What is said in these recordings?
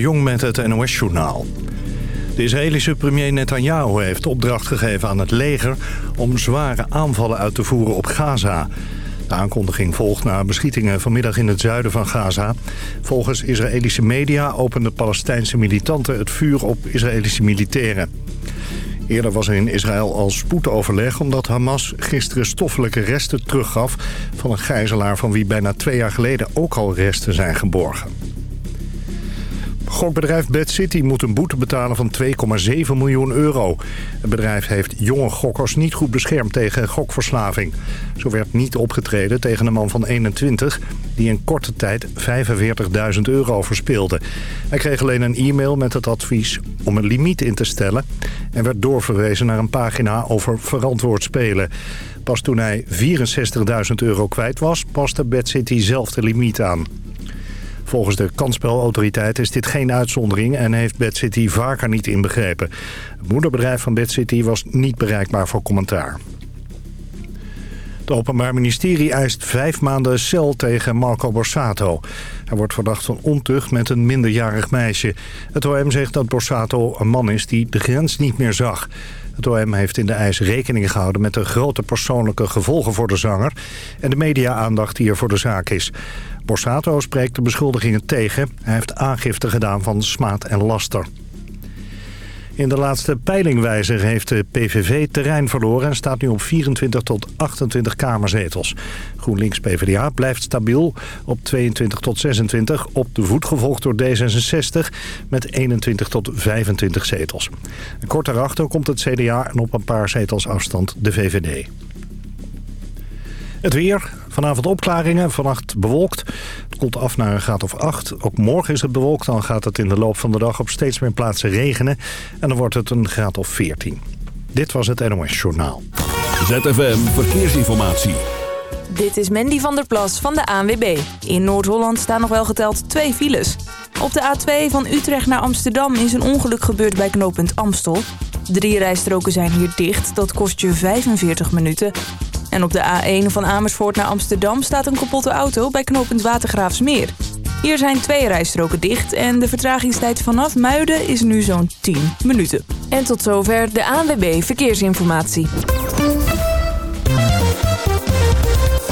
Jong met het NOS-journaal. De Israëlische premier Netanyahu heeft opdracht gegeven aan het leger... om zware aanvallen uit te voeren op Gaza. De aankondiging volgt na beschietingen vanmiddag in het zuiden van Gaza. Volgens Israëlische media openden Palestijnse militanten het vuur op Israëlische militairen. Eerder was er in Israël al spoedoverleg omdat Hamas gisteren stoffelijke resten teruggaf... van een gijzelaar van wie bijna twee jaar geleden ook al resten zijn geborgen. Gokbedrijf Bad City moet een boete betalen van 2,7 miljoen euro. Het bedrijf heeft jonge gokkers niet goed beschermd tegen gokverslaving. Zo werd niet opgetreden tegen een man van 21 die in korte tijd 45.000 euro verspeelde. Hij kreeg alleen een e-mail met het advies om een limiet in te stellen... en werd doorverwezen naar een pagina over verantwoord spelen. Pas toen hij 64.000 euro kwijt was, paste Bad City zelf de limiet aan. Volgens de kansspelautoriteit is dit geen uitzondering en heeft Bad City vaker niet inbegrepen. Het moederbedrijf van Bad City was niet bereikbaar voor commentaar. Het Openbaar Ministerie eist vijf maanden cel tegen Marco Borsato. Hij wordt verdacht van ontucht met een minderjarig meisje. Het OM zegt dat Borsato een man is die de grens niet meer zag. Het OM heeft in de eis rekening gehouden met de grote persoonlijke gevolgen voor de zanger... en de media-aandacht die er voor de zaak is. Borsato spreekt de beschuldigingen tegen. Hij heeft aangifte gedaan van smaad en laster. In de laatste peilingwijzer heeft de PVV terrein verloren... en staat nu op 24 tot 28 kamerzetels. GroenLinks-PVDA blijft stabiel op 22 tot 26... op de voet gevolgd door D66 met 21 tot 25 zetels. En kort daarachter komt het CDA en op een paar zetels afstand de VVD. Het weer, Vanavond opklaringen, vannacht bewolkt. Het komt af naar een graad of 8. Ook morgen is het bewolkt, dan gaat het in de loop van de dag op steeds meer plaatsen regenen. En dan wordt het een graad of 14. Dit was het NOS Journaal. ZFM Verkeersinformatie. Dit is Mandy van der Plas van de ANWB. In Noord-Holland staan nog wel geteld twee files. Op de A2 van Utrecht naar Amsterdam is een ongeluk gebeurd bij knooppunt Amstel. Drie rijstroken zijn hier dicht, dat kost je 45 minuten. En op de A1 van Amersfoort naar Amsterdam staat een kapotte auto bij knooppunt Watergraafsmeer. Hier zijn twee rijstroken dicht en de vertragingstijd vanaf Muiden is nu zo'n 10 minuten. En tot zover de ANWB Verkeersinformatie.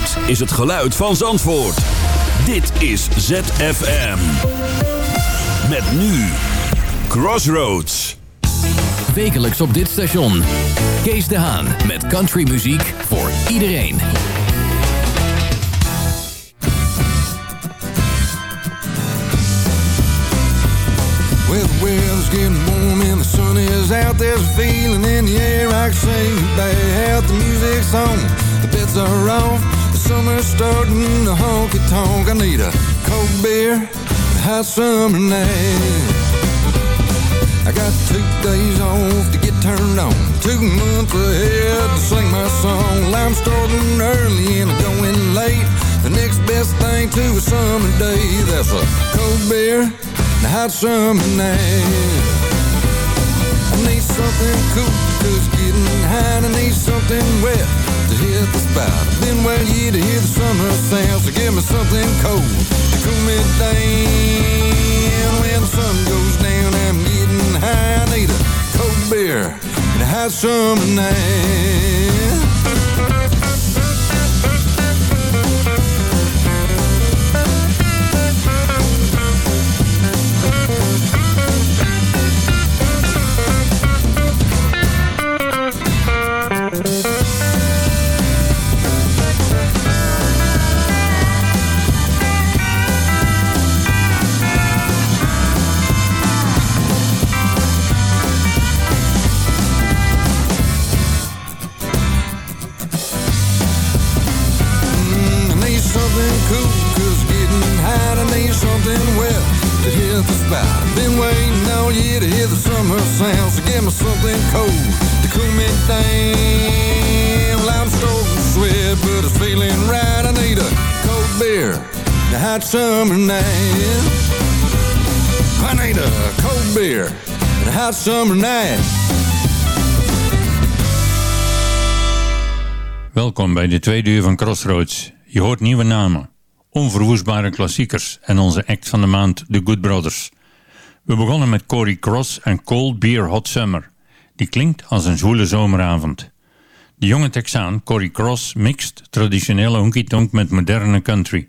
Dit is het geluid van Zandvoort. Dit is ZFM. Met nu Crossroads. Wekelijks op dit station. Kees de Haan met countrymuziek voor iedereen. Well, the weather's getting warm and the sun is out There's a feeling in the air I can sing back The music's on, the beds are off Summer's starting a honky tonk. I need a cold beer, a hot summer night. I got two days off to get turned on, two months ahead to sing my song. I'm starting early and I'm going late. The next best thing to a summer day, that's a cold beer, a hot summer night. I need something cool, cause getting high, I need something wet hit the spot. I've been waiting here to hear the summer sounds. So give me something cold to cool me down. When the sun goes down, I'm getting high. I need a cold beer and a hot summer night. summer I need a cold beer and a hot summer night. Welkom bij de tweede uur van Crossroads. Je hoort nieuwe namen, onverwoestbare klassiekers en onze act van de maand, The Good Brothers. We begonnen met Cory Cross en Cold Beer Hot Summer. Die klinkt als een zwoele zomeravond. De jonge Texaan Cory Cross mixt traditionele honky-tonk met moderne country.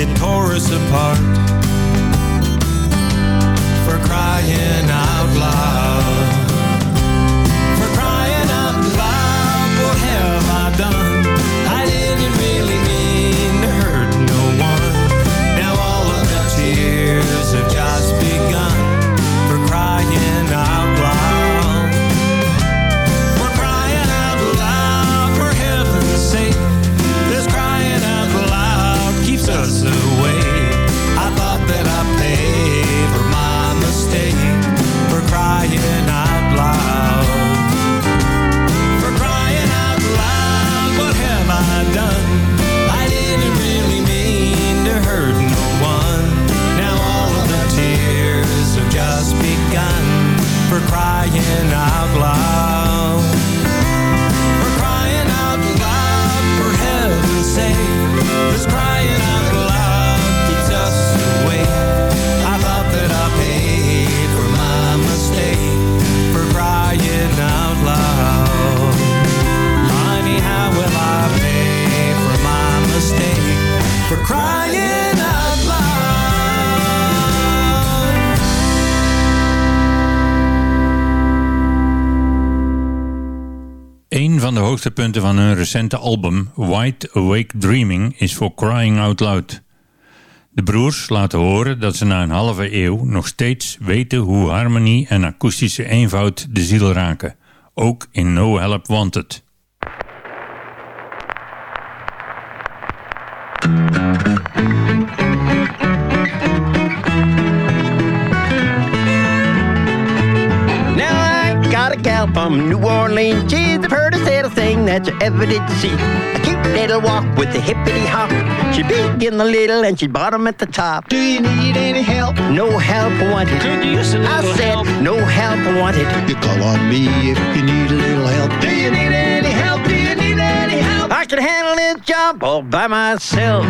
it tore us apart for crying Punten van hun recente album Wide Awake Dreaming is For Crying Out Loud. De broers laten horen dat ze na een halve eeuw nog steeds weten hoe harmonie en akoestische eenvoud de ziel raken, ook in No Help Wanted. gal from New Orleans. She's the prettiest little thing that you ever did see. A cute little walk with a hippity hop. She big in the little and she bottom at the top. Do you need any help? No help wanted. Could use a little I said help. no help wanted. You call on me if you need a little help. Do you need any help? Do you need any help? I can handle this job all by myself.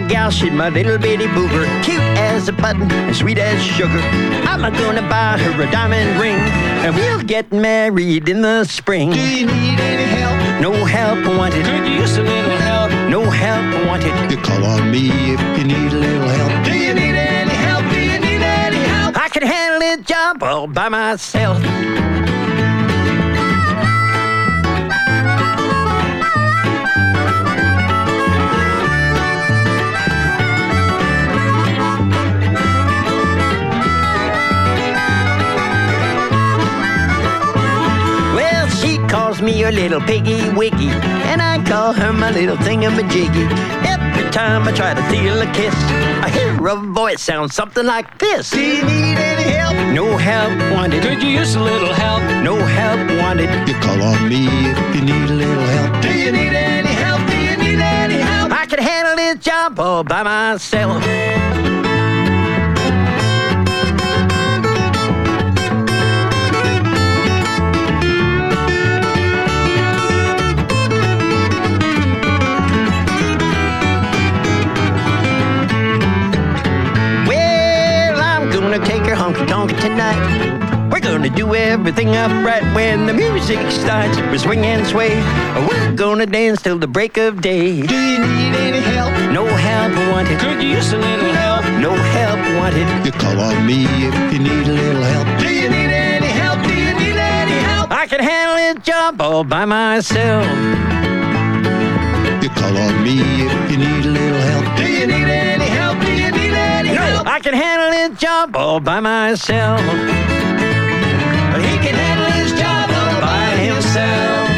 my gal, she's my little bitty booger. Cute as a button and sweet as sugar. I'm gonna buy her a diamond ring, and we'll get married in the spring. Do you need any help? No help wanted. Could you use a little help? No help wanted. You call on me if you need a little help. Do you need any help? Do you need any help? I can handle a job all by myself. calls me her little piggy wiggy, and I call her my little thingamajiggy. Every time I try to steal a kiss, I hear a voice sound something like this. Do you need any help? No help wanted. Could you use a little help? No help wanted. You call on me if you need a little help. Do you need any help? Do you need any help? I can handle this job all by myself. honky tonk tonight. We're gonna do everything upright when the music starts. We swing and sway. We're gonna dance till the break of day. Do you need any help? No help wanted. Could you use a little help? No help wanted. You call on me if you need a little help. Do you need any help? Do you need any help? I can handle this job all by myself. You call on me if you need a little help. Do you need any I can handle his job all by myself. he can handle his job all by himself.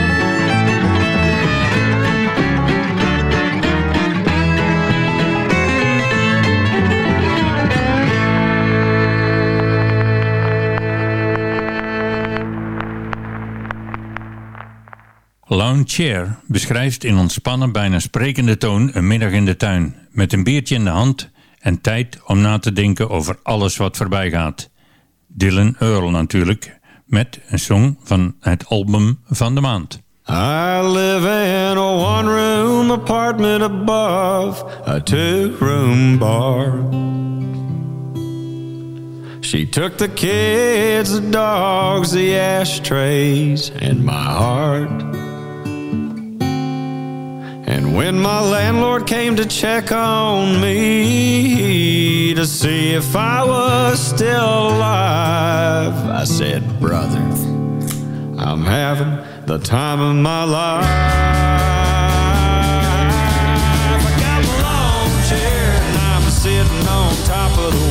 Lounge Chair beschrijft in ontspannen, bijna sprekende toon een middag in de tuin. Met een biertje in de hand en tijd om na te denken over alles wat voorbij gaat. Dylan Earl natuurlijk, met een song van het album van de maand. I live in a one-room apartment above a two-room bar. She took the kids, the dogs, the ashtrays, and my heart. And when my landlord came to check on me to see if I was still alive, I said, Brother, I'm having the time of my life. I got my lawn chair and I'm sitting on top of the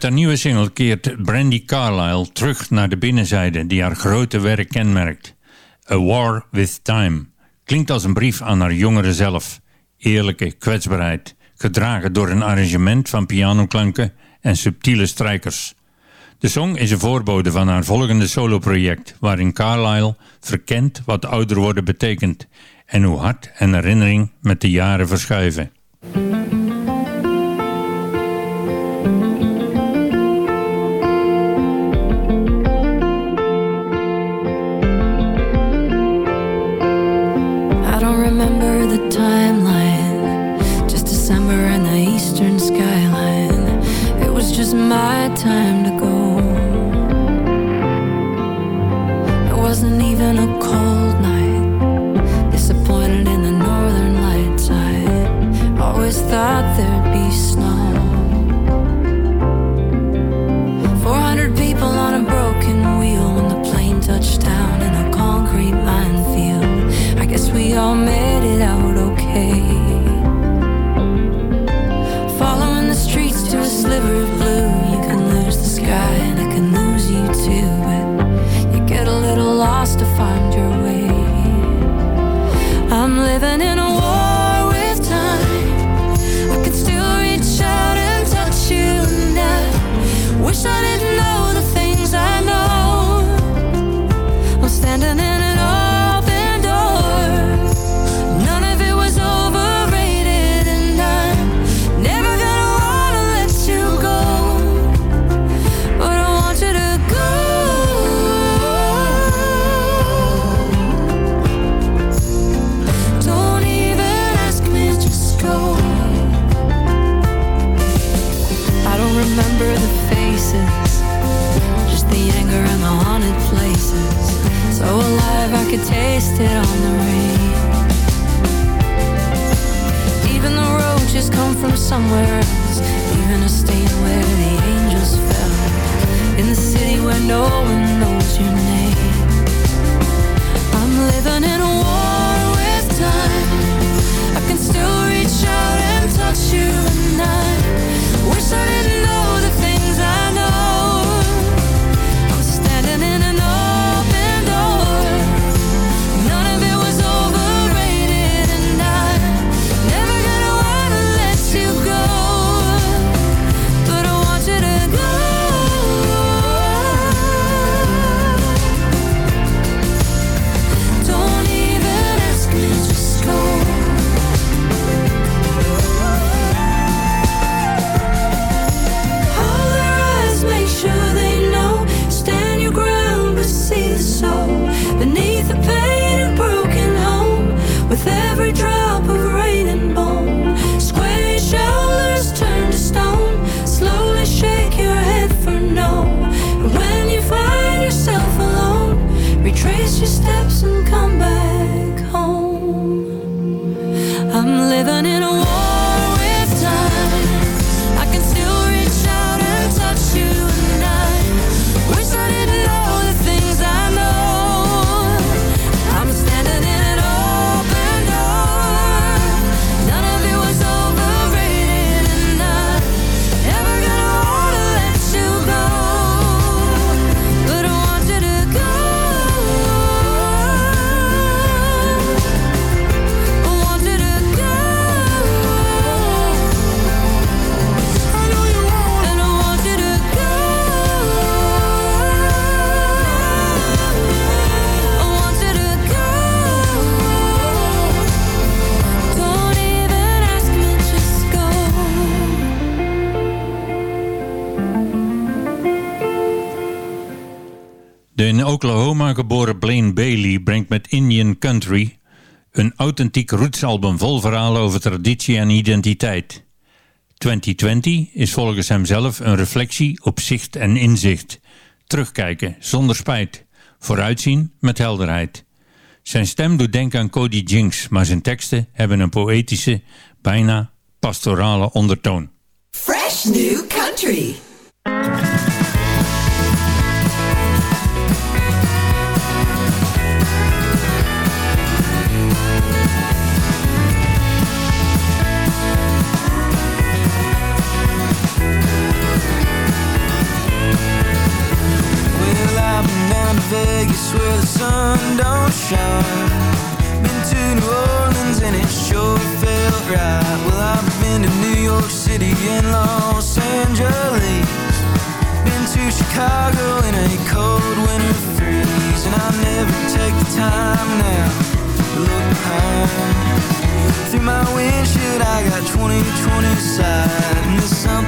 Met haar nieuwe single keert Brandy Carlyle terug naar de binnenzijde die haar grote werk kenmerkt. A War With Time klinkt als een brief aan haar jongere zelf. Eerlijke kwetsbaarheid, gedragen door een arrangement van pianoklanken en subtiele strijkers. De song is een voorbode van haar volgende soloproject, waarin Carlyle verkent wat ouder worden betekent en hoe hard en herinnering met de jaren verschuiven. Oklahoma geboren Blaine Bailey brengt met Indian Country een authentiek rootsalbum vol verhalen over traditie en identiteit. 2020 is volgens hemzelf een reflectie op zicht en inzicht. Terugkijken zonder spijt, vooruitzien met helderheid. Zijn stem doet denken aan Cody Jinks, maar zijn teksten hebben een poëtische, bijna pastorale ondertoon. Fresh New Country. place where the sun don't shine Been to New Orleans and it sure felt right Well, I've been to New York City and Los Angeles Been to Chicago in a cold winter freeze And I never take the time now to look behind Through my windshield I got 20/20 sight And the sun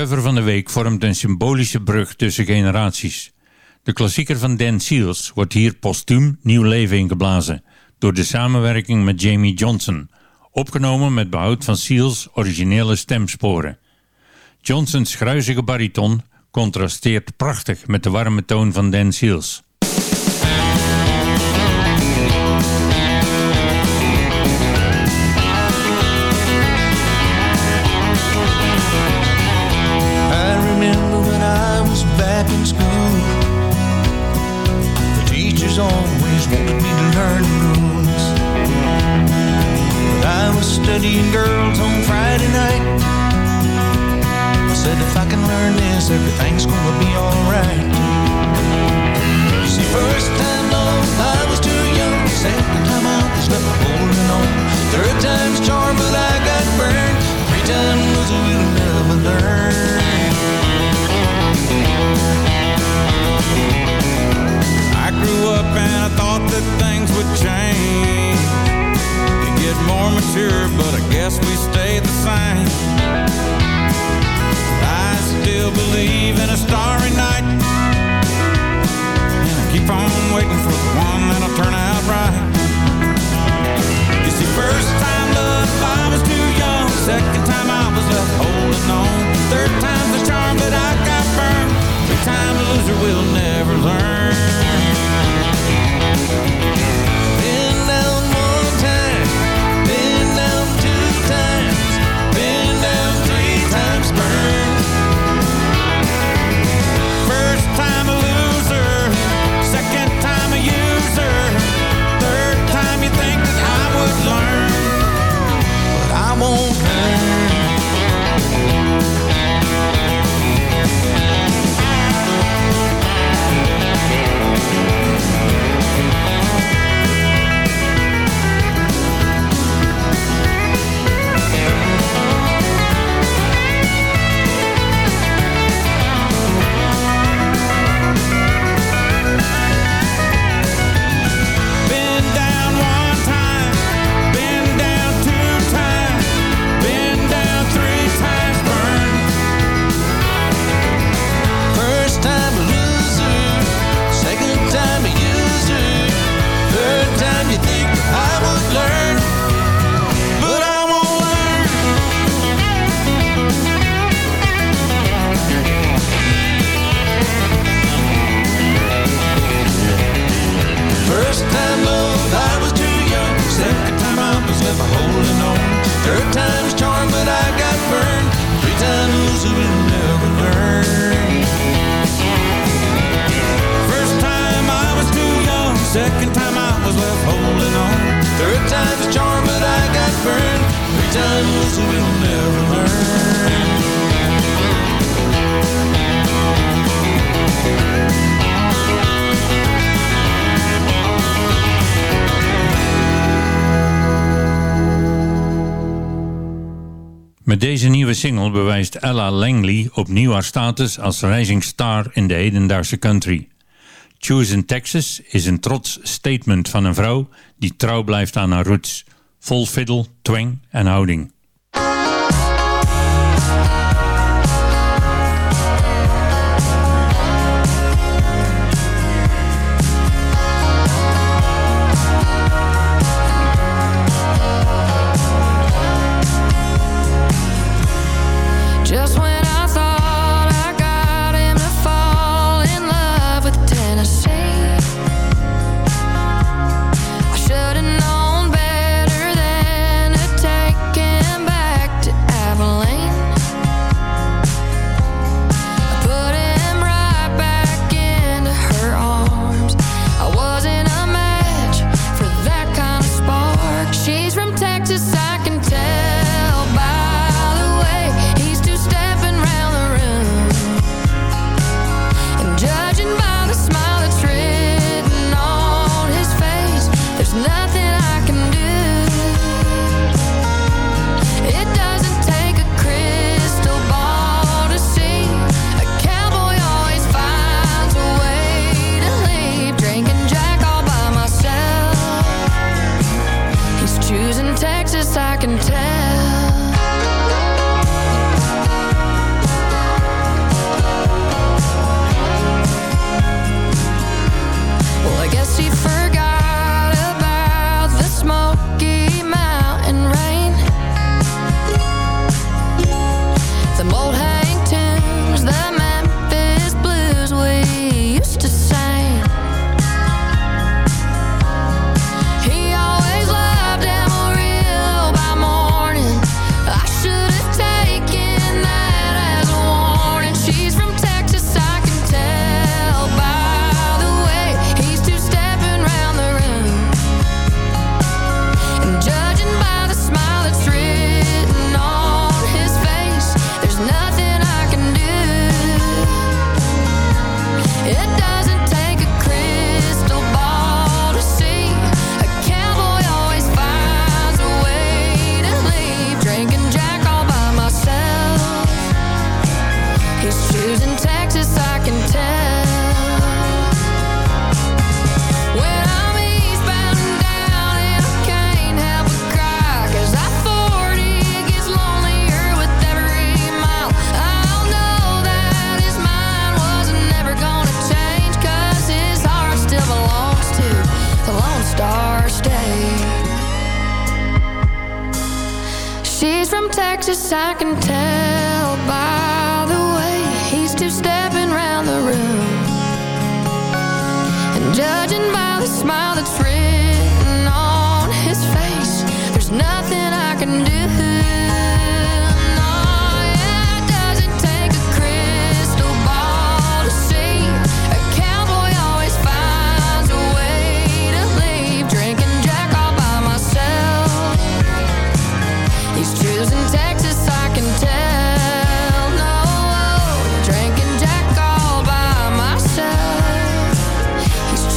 cover van de week vormt een symbolische brug tussen generaties. De klassieker van Dan Seals wordt hier postuum nieuw leven ingeblazen door de samenwerking met Jamie Johnson, opgenomen met behoud van Seals' originele stemsporen. Johnsons gruizige bariton contrasteert prachtig met de warme toon van Dan Seals. mean girls on Friday night. I said if I can learn this, everything's gonna be alright. See, first time love, I was too young. Second time out, there's nothing holding on. Third time's charm, but I got burned. Three times was a little never learn. I grew up and I thought that things would change get more mature, but I guess we stayed the same. I still believe in a starry night, and I keep on waiting for the one that'll turn out. Met deze nieuwe single bewijst Ella Langley opnieuw haar status als rising star in de hedendaagse country. in Texas is een trots statement van een vrouw die trouw blijft aan haar roots, vol fiddle, twang en houding.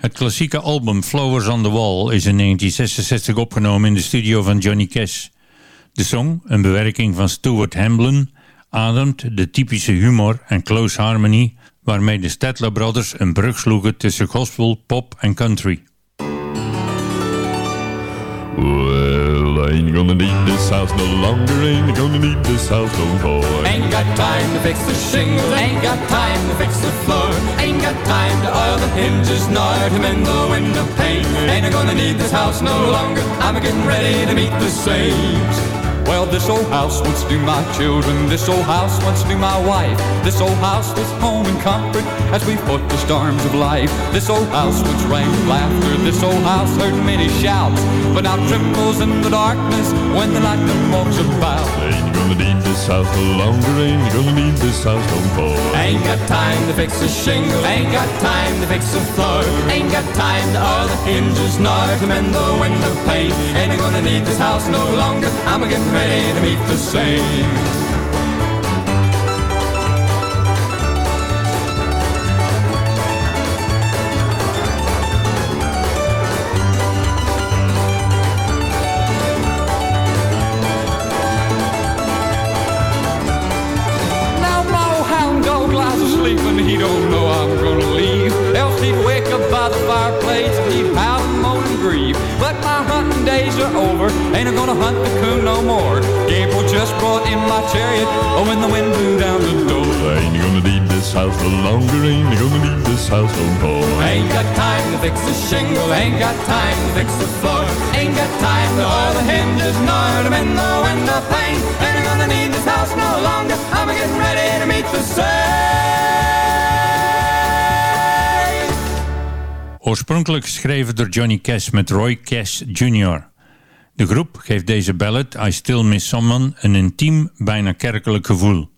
Het klassieke album Flowers on the Wall is in 1966 opgenomen in de studio van Johnny Cash. De song, een bewerking van Stuart Hamblin, ademt de typische humor en close harmony waarmee de Stedler Brothers een brug sloegen tussen gospel, pop en country. Well, I ain't gonna need this house no longer, ain't gonna need this house no more. Ain't got time to fix the shingles, ain't got time to fix the floor. got time to oil the hinges nor to mend the window pane. Ain't I gonna need this house no longer. I'm a getting ready to meet the saints. Well, this old house wants to my children. This old house wants to my wife. This old house was home and comfort as we fought the storms of life. This old house once rang with laughter. This old house heard many shouts, but now trembles in the darkness when the lightning walks about. Gonna need this house no longer, ain't gonna need this house no more. Ain't got time to fix a shingle, ain't got time to fix a floor, ain't got time to oil the hinges, nor to mend the window pane. Ain't gonna need this house no longer, I'm gonna ready to meet the same. sleeping, he don't know I'm gonna leave. Else he'd wake up by the fireplace and he'd howl and moan and grieve. But my hunting days are over, ain't I gonna hunt the coon no more. Gable just brought in my chariot, oh, when the wind blew down the door. I ain't gonna need this house no longer, ain't gonna need this house no more. Ain't got time to fix the shingle, ain't got time to fix the floor. Ain't got time to oil the hinges, nor to mend the window pane. Ain't gonna need this house no longer. I'm getting ready to meet the sun. Oorspronkelijk geschreven door Johnny Cash met Roy Cash Jr. De groep geeft deze ballad I Still Miss Someone een intiem, bijna kerkelijk gevoel.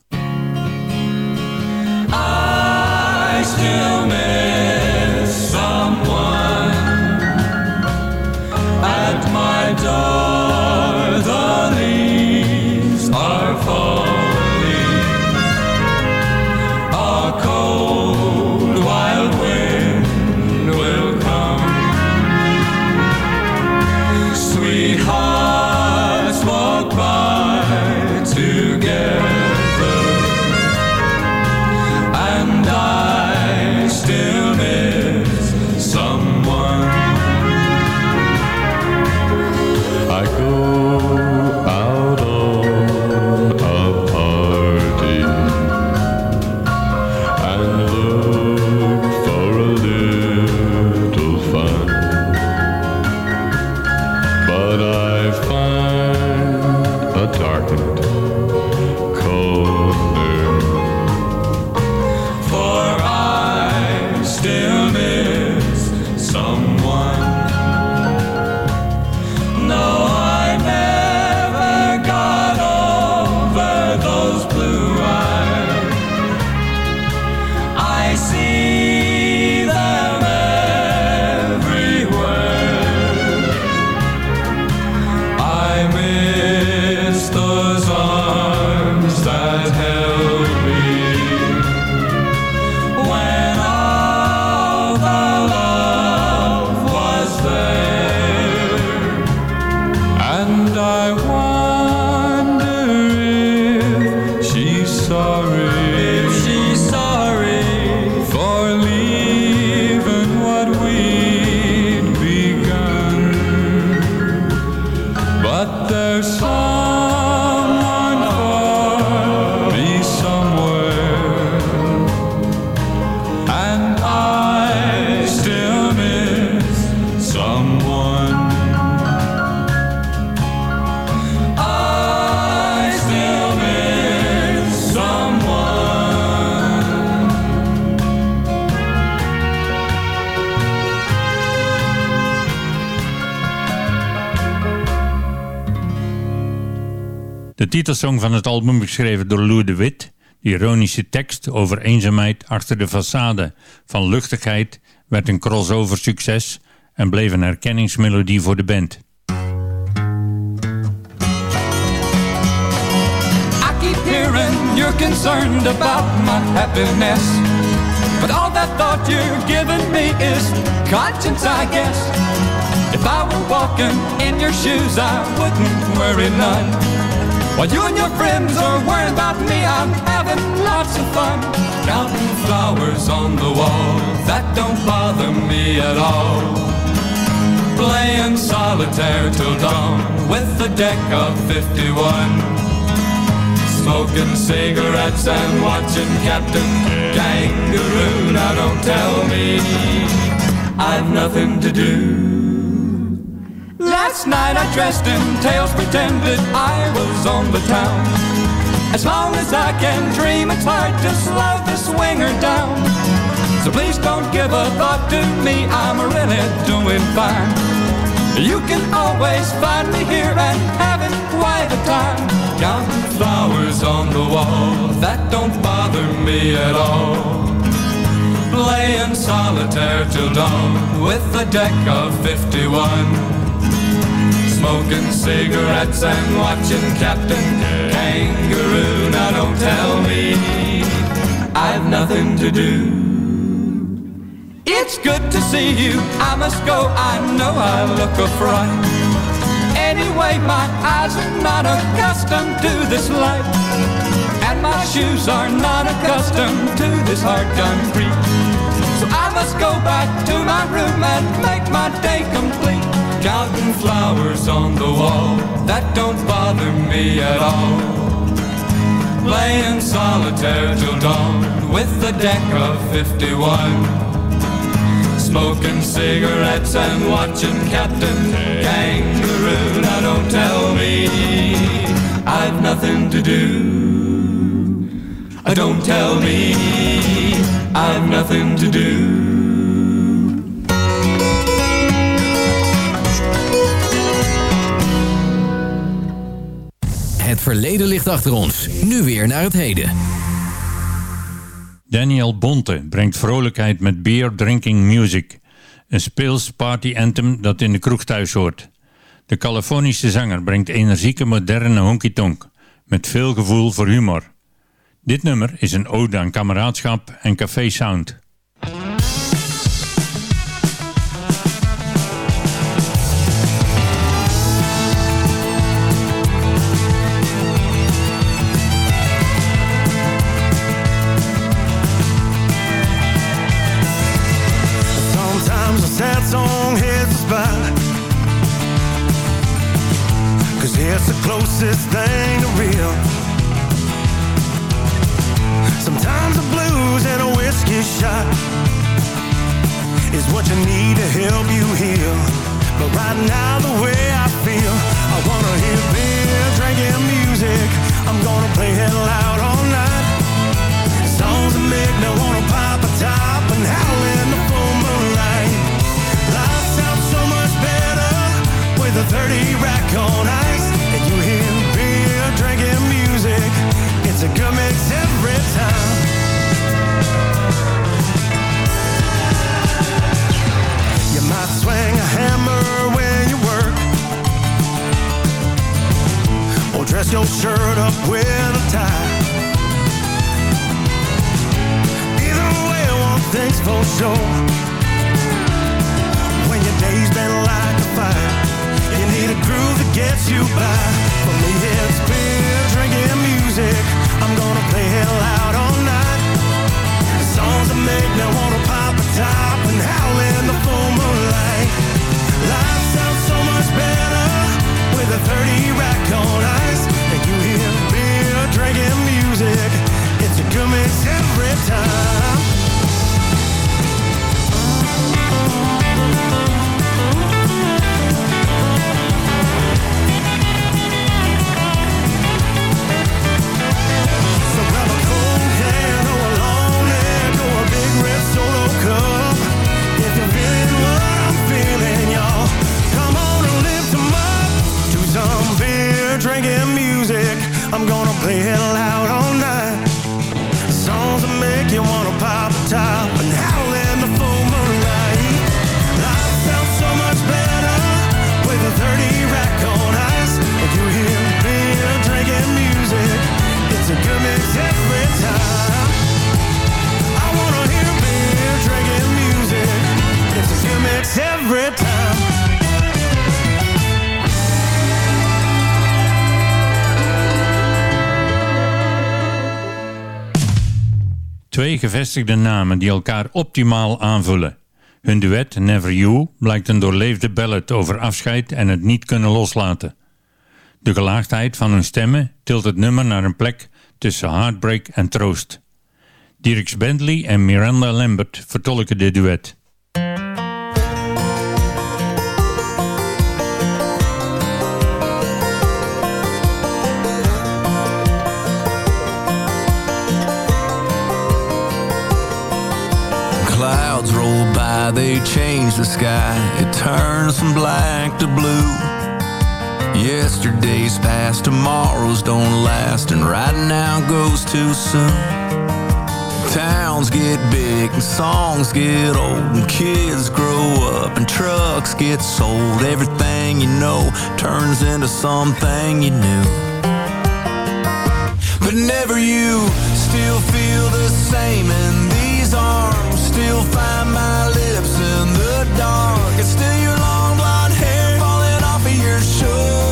titelsong van het album geschreven door Lou de Wit. De ironische tekst over eenzaamheid achter de façade van luchtigheid werd een crossover succes en bleef een herkenningsmelodie voor de band. I keep hearing you're concerned about my happiness But all that thought you're giving me is conscience I guess If I were walking in your shoes I wouldn't worry none While you and your friends are worrying about me, I'm having lots of fun. Counting flowers on the wall, that don't bother me at all. Playing solitaire till dawn with a deck of 51. Smoking cigarettes and watching Captain Kangaroo. Now don't tell me I've nothing to do. Last night I dressed in tails, pretended I was on the town. As long as I can dream, it's hard to slow this swinger down. So please don't give a thought to me, I'm really doing fine. You can always find me here and having quite a time. Counting flowers on the wall, that don't bother me at all. Playing solitaire till dawn with a deck of 51 smoking cigarettes and watching Captain Kangaroo. Now don't tell me I've nothing to do. It's good to see you. I must go. I know I look a fright. Anyway, my eyes are not accustomed to this light, and my shoes are not accustomed to this hard concrete. So I must go back to my room and make my day complete counting flowers on the wall. That don't bother me at all. Playing solitaire till dawn with a deck of 51. Smoking cigarettes and watching Captain Kangaroo. Now don't tell me I've nothing to do. Don't tell me I've nothing to do. verleden ligt achter ons. Nu weer naar het heden. Daniel Bonte brengt vrolijkheid met beer drinking music. Een speels party anthem dat in de kroeg thuis hoort. De Californische zanger brengt energieke moderne honky-tonk. Met veel gevoel voor humor. Dit nummer is een ode aan kameraadschap en café sound. help you heal. But right now the way I feel, I wanna hear beer, drinking music. I'm gonna play it loud all night. Songs that make me wanna pop a top and howl in the full moonlight. Life sounds so much better with a 30. your shirt up with a tie. Either way, one thing's for sure. When your day's been like a fire, you need a groove that gets you by. For me, it's been gevestigde namen die elkaar optimaal aanvullen. Hun duet Never You blijkt een doorleefde ballad over afscheid en het niet kunnen loslaten. De gelaagdheid van hun stemmen tilt het nummer naar een plek tussen heartbreak en troost. Dirks Bentley en Miranda Lambert vertolken dit duet. clouds roll by, they change the sky. It turns from black to blue. Yesterday's past, tomorrow's don't last, and right now goes too soon. Towns get big and songs get old and kids grow up and trucks get sold. Everything you know turns into something you knew. But never you still feel the same in these still find my lips in the dark. It's still your long blonde hair falling off of your shoulder.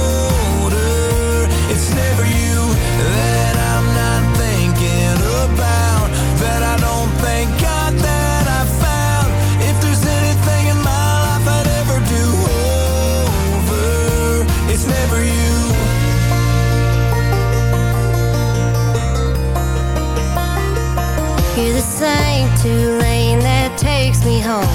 two lane that takes me home.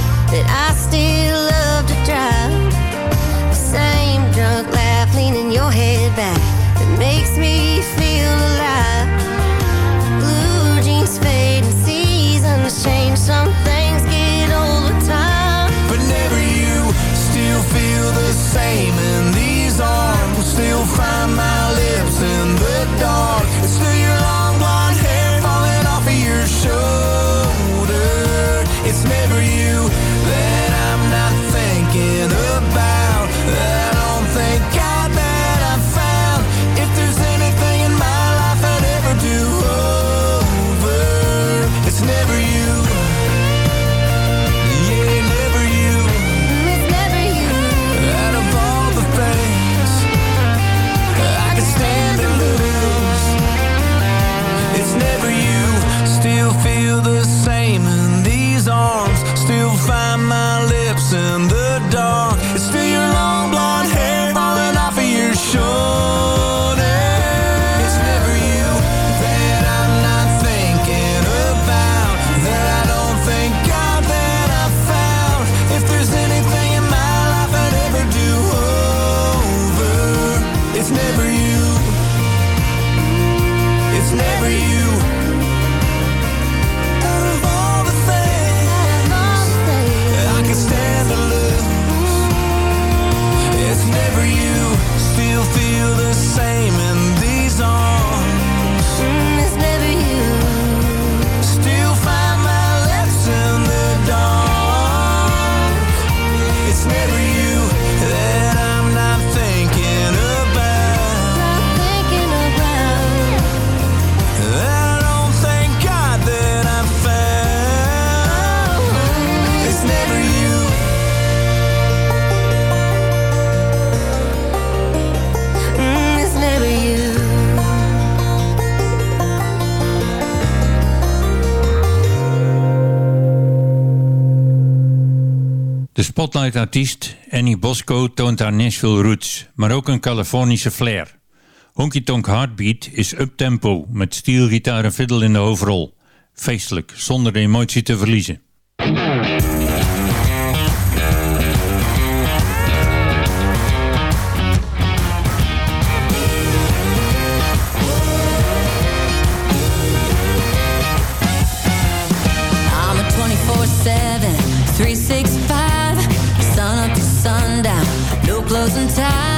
same in these arms Still find my lips in the dark artiest, Annie Bosco toont haar Nashville roots, maar ook een Californische flair. Honky Tonk Heartbeat is uptempo, met stielgitaar en fiddle in de hoofdrol. Feestelijk, zonder de emotie te verliezen. thousand times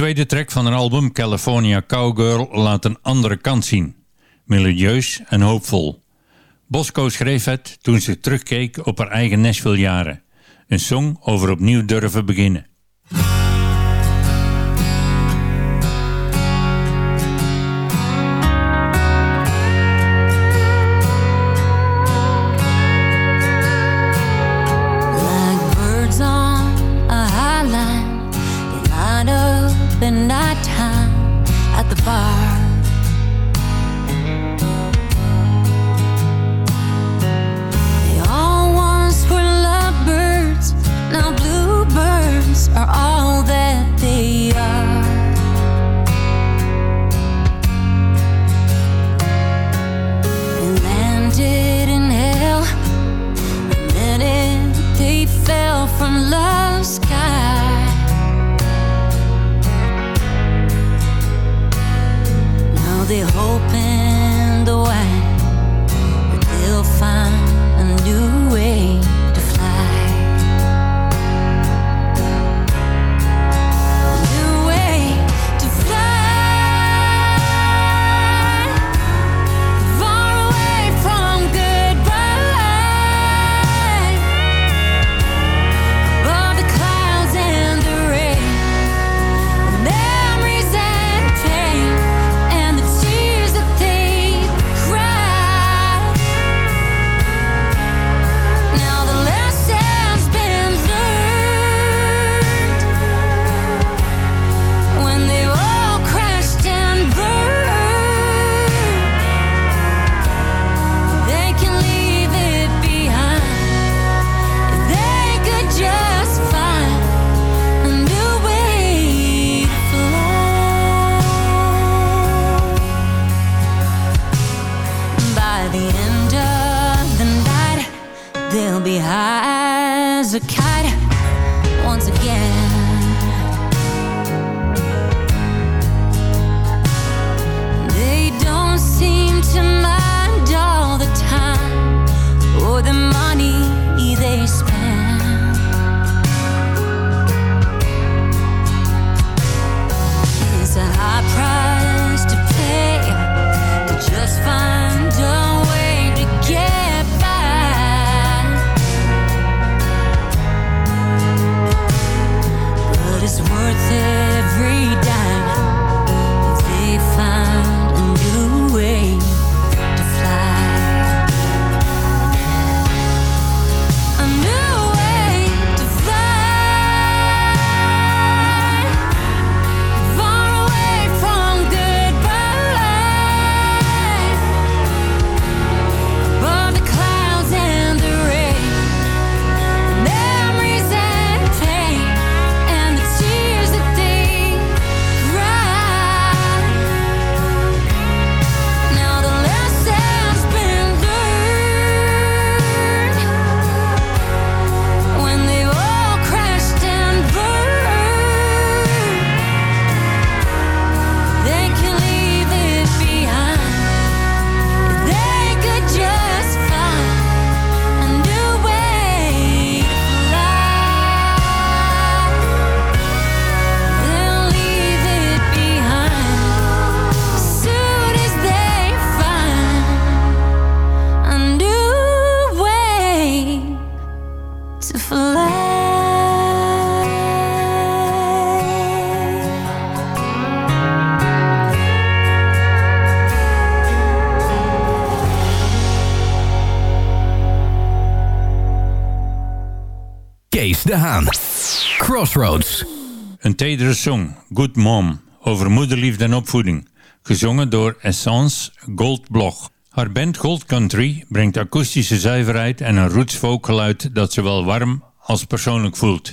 tweede track van haar album California Cowgirl laat een andere kant zien. melodieus en hoopvol. Bosco schreef het toen ze terugkeek op haar eigen Nashville jaren. Een song over opnieuw durven beginnen. Een tedere song, Good Mom, over moederliefde en opvoeding. Gezongen door Essence Goldblog. Haar band Gold Country brengt akoestische zuiverheid en een roots geluid dat zowel warm als persoonlijk voelt.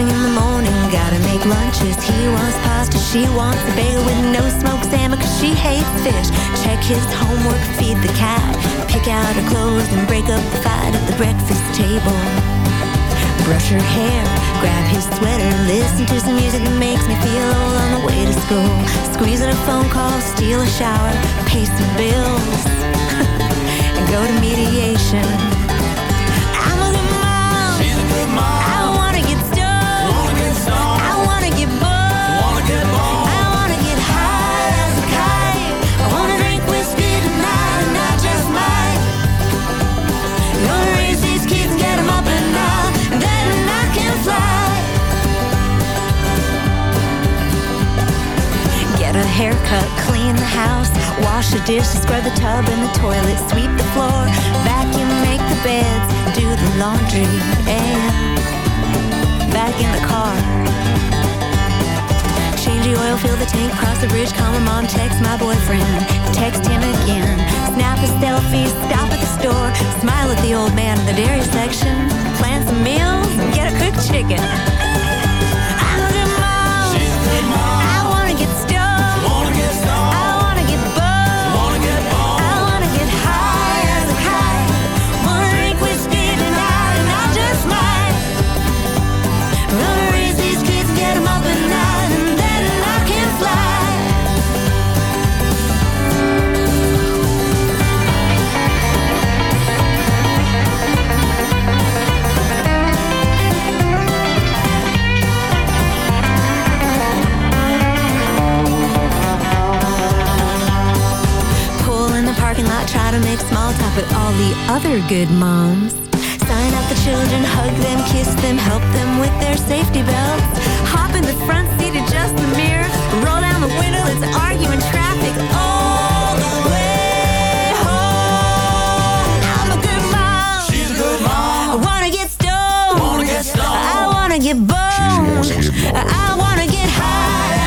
thing in the morning Gotta make lunches He wants pasta, she wants a bagel With no smoked salmon cause she hates fish Check his homework, feed the cat Pick out her clothes and break up the fight At the breakfast table Brush her hair, grab his sweater Listen to some music that makes me feel old On the way to school Squeeze in a phone call, steal a shower Pay some bills And go to mediation haircut, clean the house, wash the dishes, spread the tub and the toilet, sweep the floor, vacuum, make the beds, do the laundry, and back in the car. Change the oil, fill the tank, cross the bridge, call my mom, text my boyfriend, text him again, snap a selfie, stop at the store, smile at the old man in the dairy section, plan some meals, get a cooked chicken. parking lot, try to make small talk with all the other good moms. Sign up the children, hug them, kiss them, help them with their safety belts. Hop in the front seat, adjust the mirror, roll down the window, let's argue in traffic all the way home. I'm a good mom. She's a good mom. I wanna get stoned. Wanna get stoned. I wanna get boned. I wanna get high.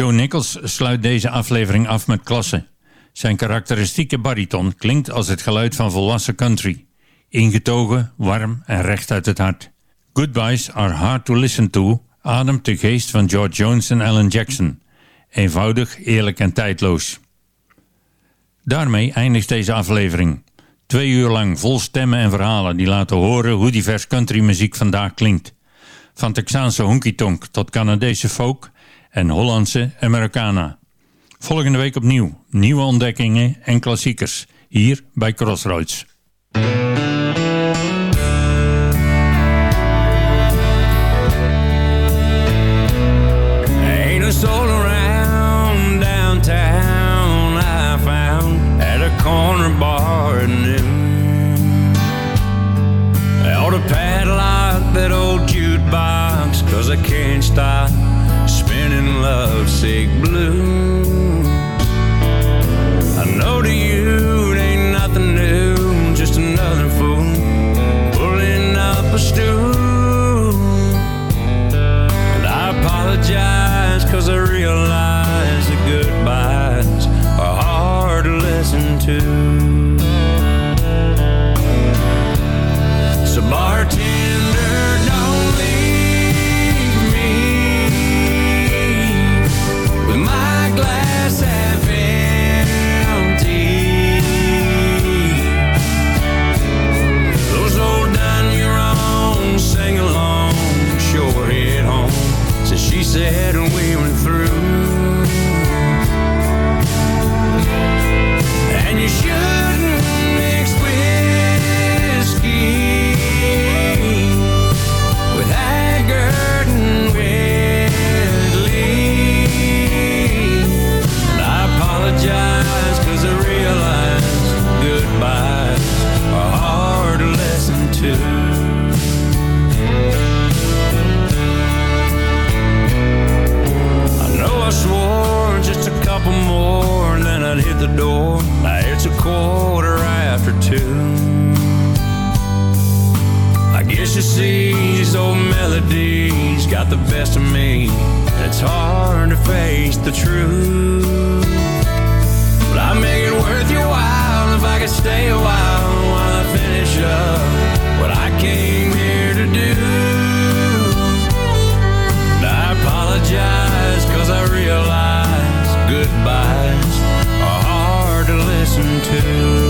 Joe Nichols sluit deze aflevering af met klasse. Zijn karakteristieke bariton klinkt als het geluid van volwassen country. Ingetogen, warm en recht uit het hart. Goodbyes are hard to listen to ademt de geest van George Jones en Alan Jackson. Eenvoudig, eerlijk en tijdloos. Daarmee eindigt deze aflevering. Twee uur lang vol stemmen en verhalen die laten horen hoe divers countrymuziek vandaag klinkt. Van Texaanse honky-tonk tot Canadese folk en Hollandse Americana. Volgende week opnieuw nieuwe ontdekkingen en klassiekers hier bij Crossroads. corner bar in noon. Ought to padlock that old jute box cause I can't stop spinning lovesick blue. I know to you it ain't nothing new, just another fool pulling up a stool. And I apologize cause I realize the door. Now it's a quarter after two. I guess you see these old melodies got the best of me. It's hard to face the truth. But I make it worth your while if I could stay a while while I finish up what I came here to do. And I apologize cause I realize goodbye too